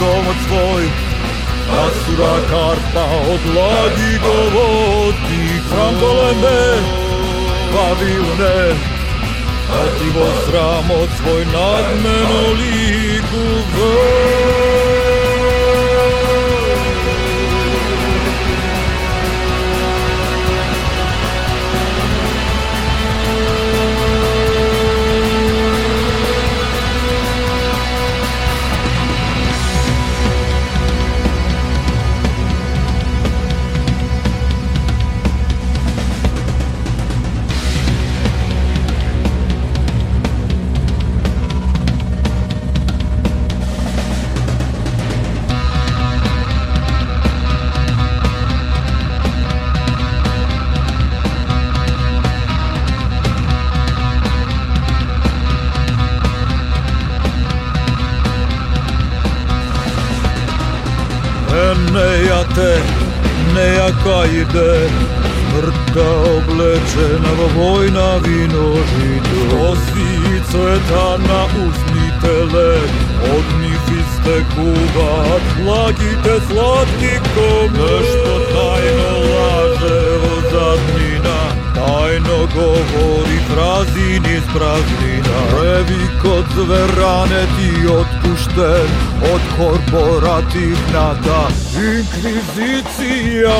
domac tvoj Asura karpa od lagi govoti Frankoleme, Babilone A ti vo sramo tvoj nad meno liku vrti ide Smrta oblečena v vojna vino žitu Osi cvetana usnitele Od njih iste kuvat Lagite slatkikom Nešto tajno laže od zadnina Tajno govori prazin iz praznina. Revi kod zverane ti otpušten Od korporativnata Inkvizicija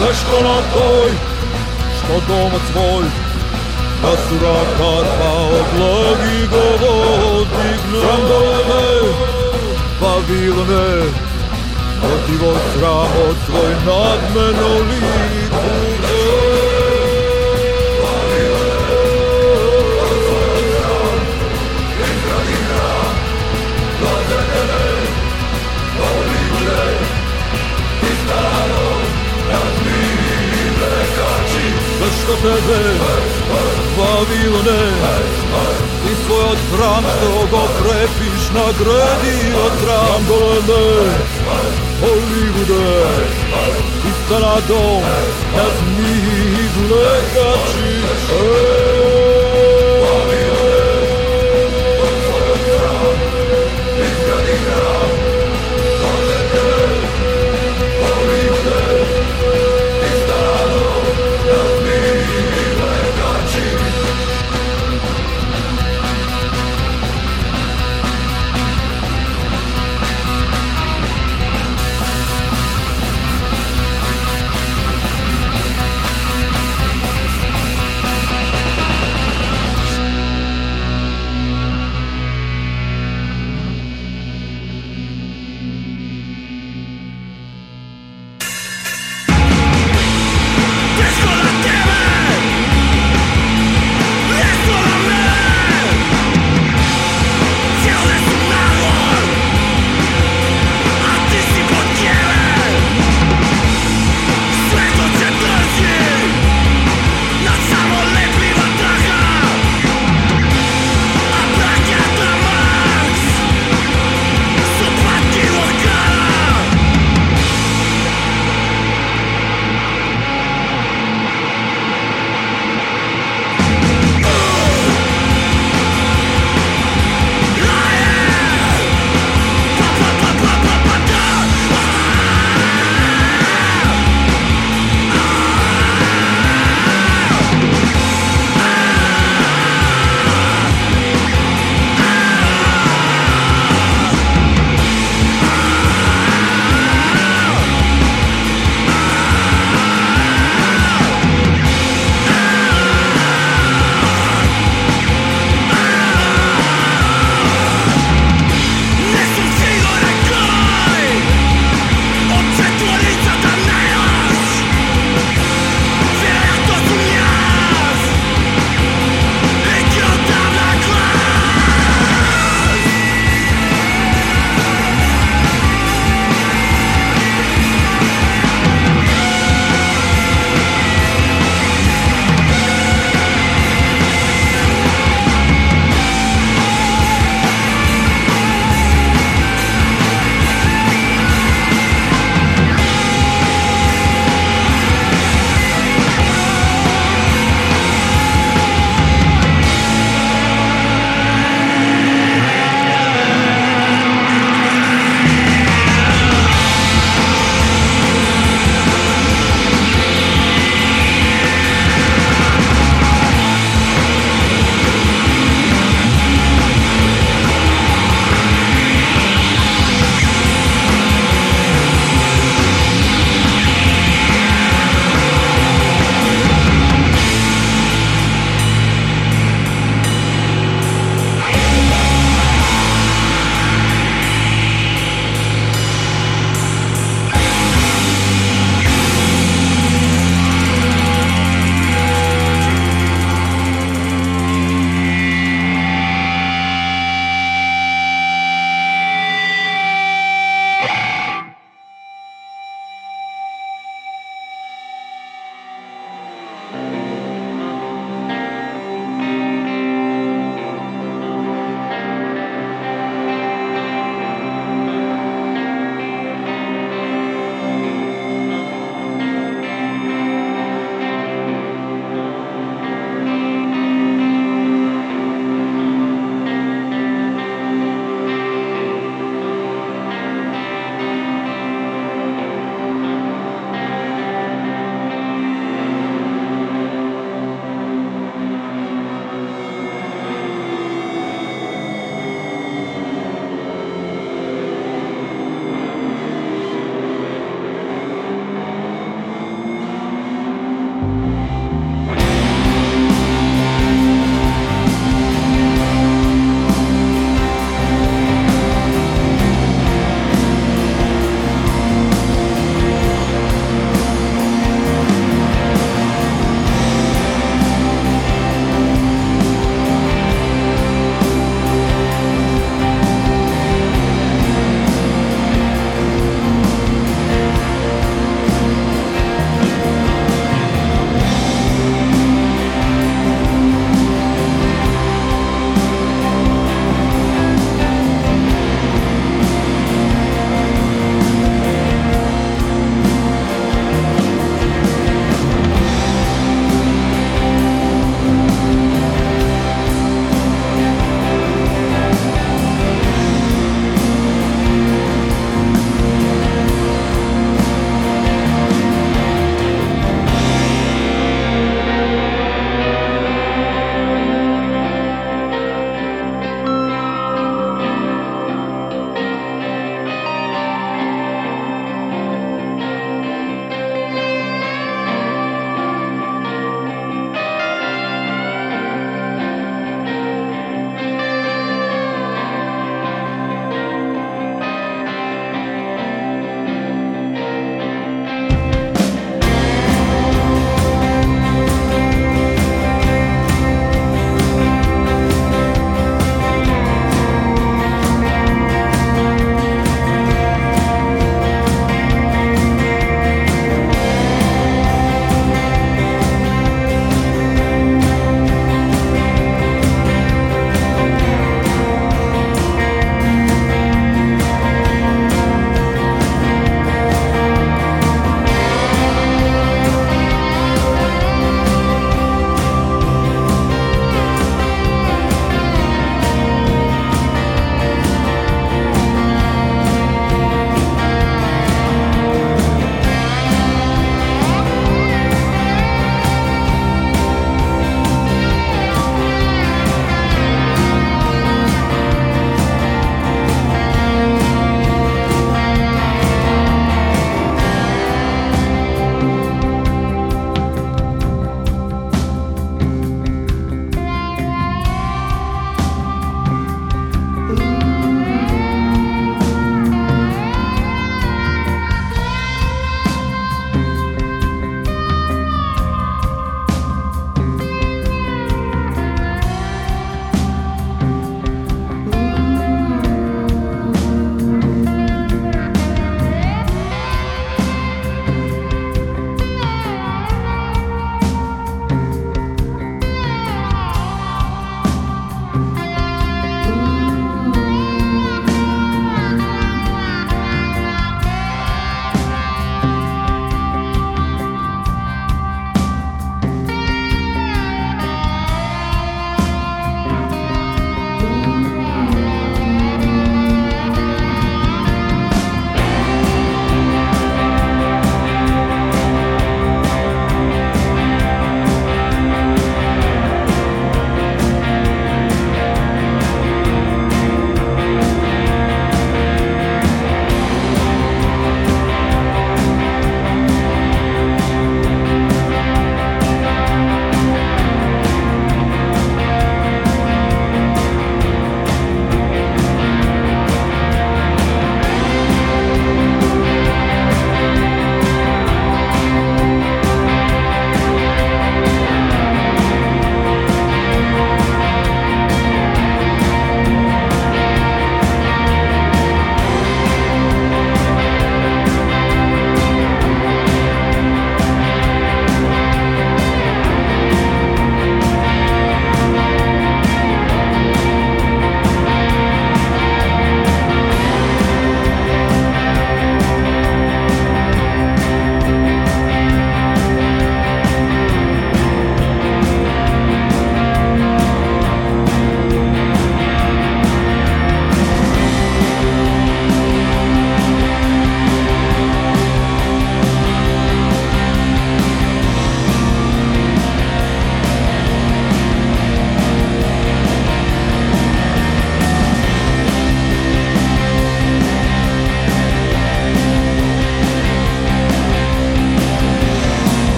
Zašto na toj što doma svoj. Da su rakarpa od logi dignu. Sandone, pavilne Protivo sram od svoj nadmeno liku što tebe Vavilone Ti svoj od go prepiš na gredi od hram Goleme Hollywoode Ti na dom Na zmiji vlekači Ej